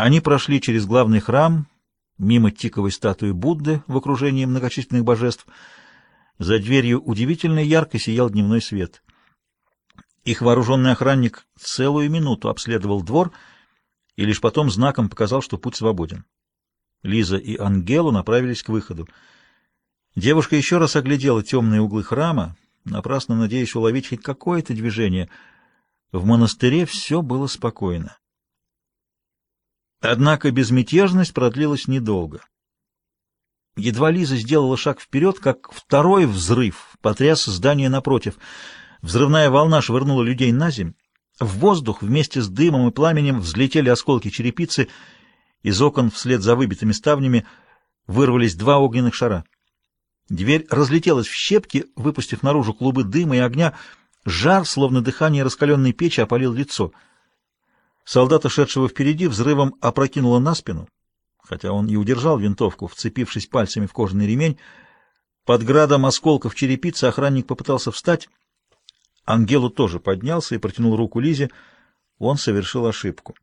Они прошли через главный храм, мимо тиковой статуи Будды в окружении многочисленных божеств. За дверью удивительно ярко сиял дневной свет. Их вооруженный охранник целую минуту обследовал двор и лишь потом знаком показал, что путь свободен. Лиза и Ангелу направились к выходу. Девушка еще раз оглядела темные углы храма, напрасно надеясь уловить хоть какое-то движение. В монастыре все было спокойно. Однако безмятежность продлилась недолго. Едва Лиза сделала шаг вперед, как второй взрыв потряс здание напротив. Взрывная волна швырнула людей на земь. В воздух вместе с дымом и пламенем взлетели осколки черепицы. Из окон вслед за выбитыми ставнями вырвались два огненных шара. Дверь разлетелась в щепки, выпустив наружу клубы дыма и огня. Жар, словно дыхание раскаленной печи, опалил лицо. Солдата, шедшего впереди, взрывом опрокинуло на спину, хотя он и удержал винтовку, вцепившись пальцами в кожаный ремень. Под градом осколков черепицы охранник попытался встать. Ангелу тоже поднялся и протянул руку Лизе. Он совершил ошибку.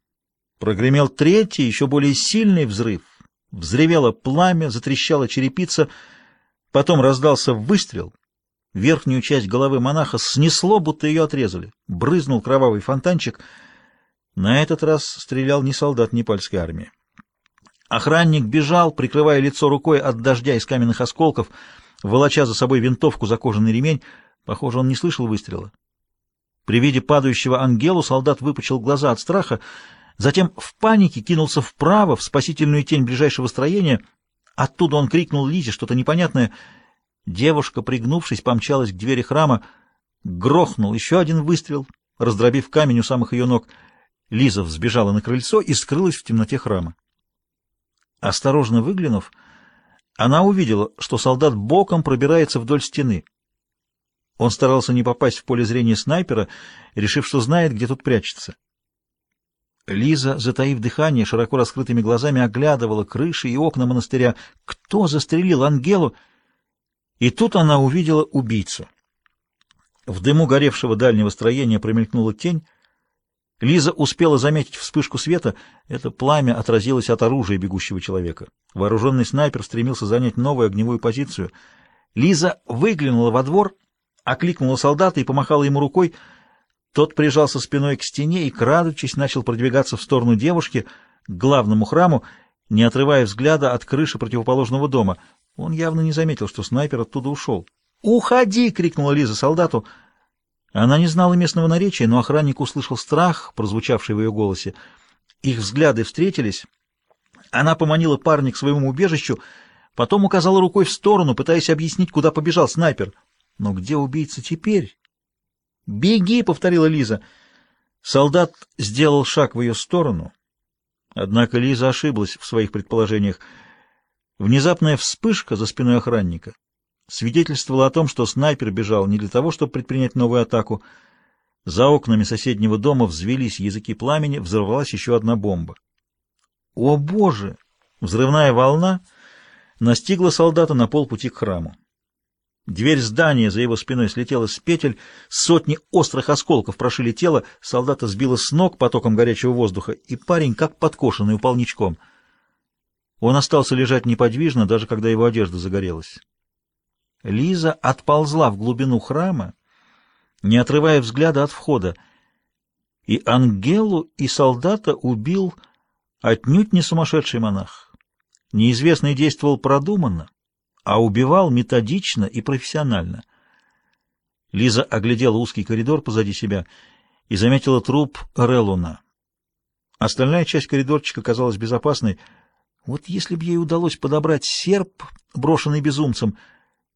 Прогремел третий, еще более сильный взрыв. Взревело пламя, затрещала черепица — Потом раздался выстрел. Верхнюю часть головы монаха снесло, будто ее отрезали. Брызнул кровавый фонтанчик. На этот раз стрелял ни солдат, ни польской армии. Охранник бежал, прикрывая лицо рукой от дождя из каменных осколков, волоча за собой винтовку за кожаный ремень. Похоже, он не слышал выстрела. При виде падающего ангелу солдат выпучил глаза от страха, затем в панике кинулся вправо, в спасительную тень ближайшего строения — Оттуда он крикнул Лизе что-то непонятное. Девушка, пригнувшись, помчалась к двери храма. Грохнул еще один выстрел, раздробив камень у самых ее ног. Лиза взбежала на крыльцо и скрылась в темноте храма. Осторожно выглянув, она увидела, что солдат боком пробирается вдоль стены. Он старался не попасть в поле зрения снайпера, решив, что знает, где тут прячется. Лиза, затаив дыхание, широко раскрытыми глазами оглядывала крыши и окна монастыря. Кто застрелил Ангелу? И тут она увидела убийцу. В дыму горевшего дальнего строения промелькнула тень. Лиза успела заметить вспышку света. Это пламя отразилось от оружия бегущего человека. Вооруженный снайпер стремился занять новую огневую позицию. Лиза выглянула во двор, окликнула солдата и помахала ему рукой — тот прижался спиной к стене и, крадучись, начал продвигаться в сторону девушки, к главному храму, не отрывая взгляда от крыши противоположного дома. Он явно не заметил, что снайпер оттуда ушел. «Уходи!» — крикнула Лиза солдату. Она не знала местного наречия, но охранник услышал страх, прозвучавший в ее голосе. Их взгляды встретились. Она поманила парня к своему убежищу, потом указала рукой в сторону, пытаясь объяснить, куда побежал снайпер. Но где убийца теперь? «Беги!» — повторила Лиза. Солдат сделал шаг в ее сторону. Однако Лиза ошиблась в своих предположениях. Внезапная вспышка за спиной охранника свидетельствовала о том, что снайпер бежал не для того, чтобы предпринять новую атаку. За окнами соседнего дома взвелись языки пламени, взорвалась еще одна бомба. «О, Боже!» Взрывная волна настигла солдата на полпути к храму. Дверь здания за его спиной слетела с петель, сотни острых осколков прошили тело, солдата сбило с ног потоком горячего воздуха, и парень, как подкошенный, упал ничком. Он остался лежать неподвижно, даже когда его одежда загорелась. Лиза отползла в глубину храма, не отрывая взгляда от входа, и Ангелу и солдата убил отнюдь не сумасшедший монах. Неизвестный действовал продуманно, а убивал методично и профессионально. Лиза оглядела узкий коридор позади себя и заметила труп Релуна. Остальная часть коридорчика казалась безопасной. Вот если бы ей удалось подобрать серп, брошенный безумцем,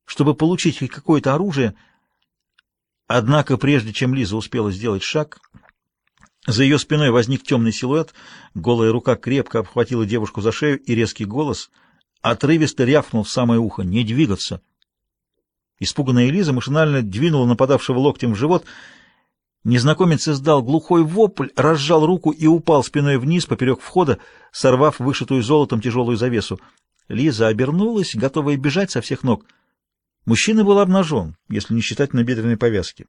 чтобы получить какое-то оружие... Однако, прежде чем Лиза успела сделать шаг, за ее спиной возник темный силуэт, голая рука крепко обхватила девушку за шею, и резкий голос — отрывисто рявкнул в самое ухо «Не двигаться!». Испуганная Элиза машинально двинула нападавшего локтем в живот. Незнакомец издал глухой вопль, разжал руку и упал спиной вниз поперек входа, сорвав вышитую золотом тяжелую завесу. Лиза обернулась, готовая бежать со всех ног. Мужчина был обнажен, если не считать набедренной повязки.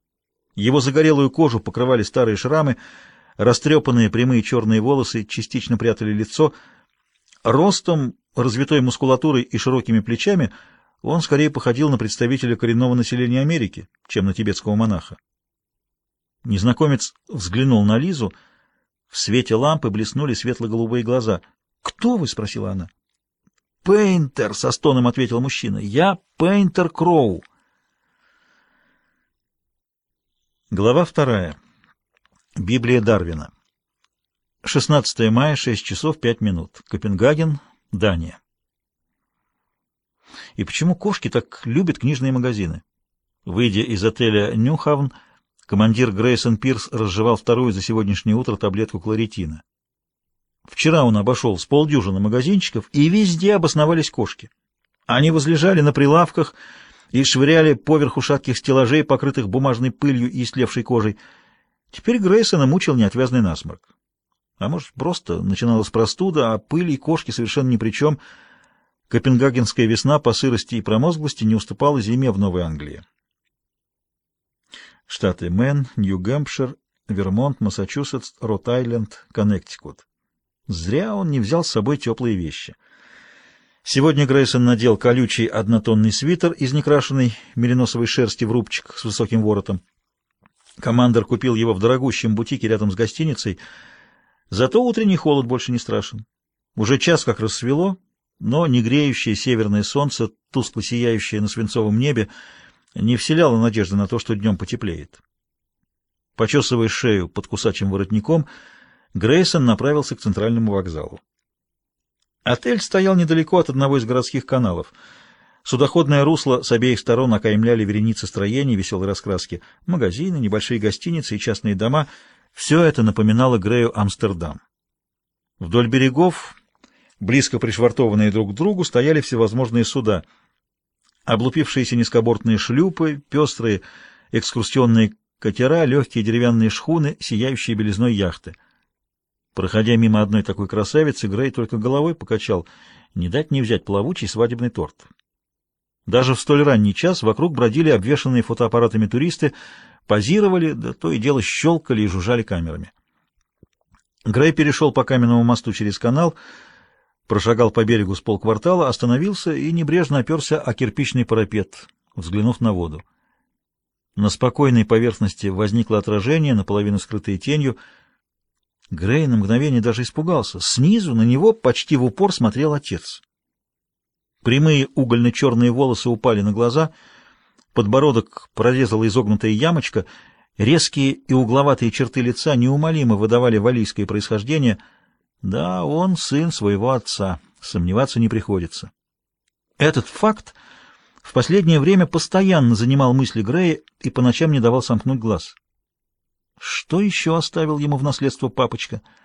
Его загорелую кожу покрывали старые шрамы, Растрепанные прямые черные волосы частично прятали лицо. Ростом, развитой мускулатурой и широкими плечами он скорее походил на представителя коренного населения Америки, чем на тибетского монаха. Незнакомец взглянул на Лизу. В свете лампы блеснули светло-голубые глаза. «Кто вы?» — спросила она. «Пейнтер!» — со стоном ответил мужчина. «Я Пейнтер Кроу». Глава вторая. Библия Дарвина. 16 мая, 6 часов 5 минут. Копенгаген, Дания. И почему кошки так любят книжные магазины? Выйдя из отеля «Нюхавн», командир Грейсон Пирс разжевал вторую за сегодняшнее утро таблетку кларитина. Вчера он обошел с полдюжины магазинчиков, и везде обосновались кошки. Они возлежали на прилавках и швыряли поверху шатких стеллажей, покрытых бумажной пылью и истлевшей кожей. Теперь Грейсона мучил неотвязный насморк. А может, просто начиналась простуда, а пыль и кошки совершенно ни при чем. Копенгагенская весна по сырости и промозглости не уступала зиме в Новой Англии. Штаты Мэн, Нью-Гэмпшир, Вермонт, Массачусетс, Род-Айленд, Коннектикут. Зря он не взял с собой теплые вещи. Сегодня Грейсон надел колючий однотонный свитер из некрашенной мериносовой шерсти в рубчик с высоким воротом. Командор купил его в дорогущем бутике рядом с гостиницей. Зато утренний холод больше не страшен. Уже час как рассвело, но негреющее северное солнце, тускло сияющее на свинцовом небе, не вселяло надежды на то, что днем потеплеет. Почесывая шею под кусачим воротником, Грейсон направился к центральному вокзалу. Отель стоял недалеко от одного из городских каналов. Судоходное русло с обеих сторон окаймляли вереницы строений веселой раскраски. Магазины, небольшие гостиницы и частные дома — все это напоминало Грею Амстердам. Вдоль берегов, близко пришвартованные друг к другу, стояли всевозможные суда. Облупившиеся низкобортные шлюпы, пестрые экскурсионные катера, легкие деревянные шхуны, сияющие белизной яхты — Проходя мимо одной такой красавицы, Грей только головой покачал, не дать не взять плавучий свадебный торт. Даже в столь ранний час вокруг бродили обвешанные фотоаппаратами туристы, позировали, да то и дело щелкали и жужжали камерами. Грей перешел по каменному мосту через канал, прошагал по берегу с полквартала, остановился и небрежно оперся о кирпичный парапет, взглянув на воду. На спокойной поверхности возникло отражение, наполовину скрытое тенью — Грей на мгновение даже испугался. Снизу на него почти в упор смотрел отец. Прямые угольно-черные волосы упали на глаза, подбородок прорезала изогнутая ямочка, резкие и угловатые черты лица неумолимо выдавали валийское происхождение. Да, он сын своего отца, сомневаться не приходится. Этот факт в последнее время постоянно занимал мысли Грея и по ночам не давал сомкнуть глаз. Что еще оставил ему в наследство папочка —